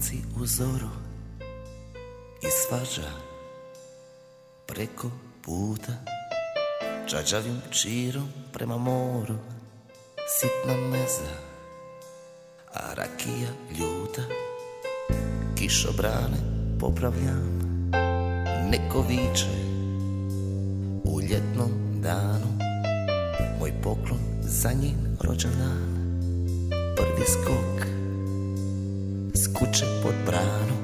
si u zoru i svađa preko puta. Čađavim čirom prema moru Sitna meza, a rakija ljuta. Kišobrane popravljam Neko viče u ljetnom danu. Moj poklon za njen rođendan Prvi skok kuće pod branu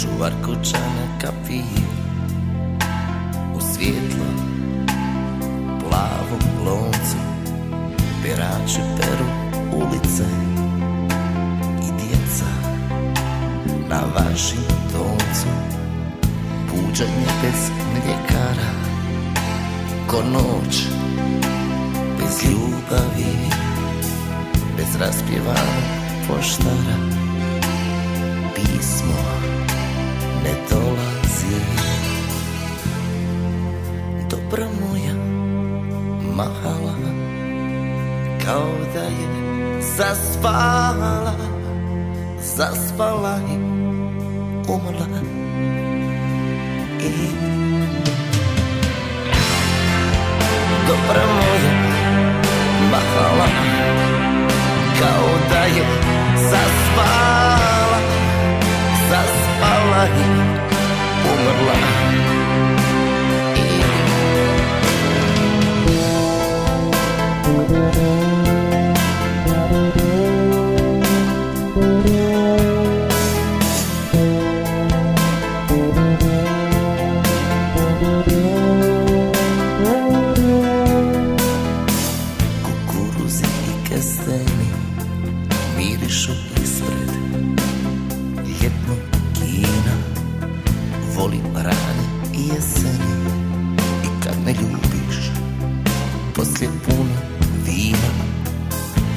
Čuvar kućana kapije U svjetlo Plavom loncu Perači peru Na vašim toncu Puđanje bez mljekara Ko noć Bez ljubavi Bez raspjevanog poštara. Pismo ne dolazi. Dobra moja mahala Kao da je zaspala Zaspala i umrla I kukuruzi i kesteni mirišu ispred ljetnog kina. Volim rane i jeseni i kad me ljubiš poslije puno vina.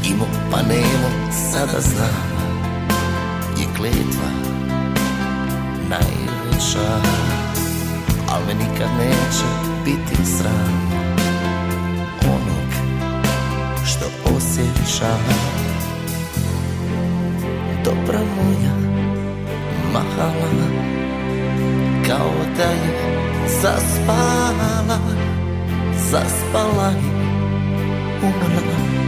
Imo pa nemo sada znam je kletva najveća. Al me nikad neće biti sram osjećam Dobra moja mahala Kao da je zaspala Zaspala i umrla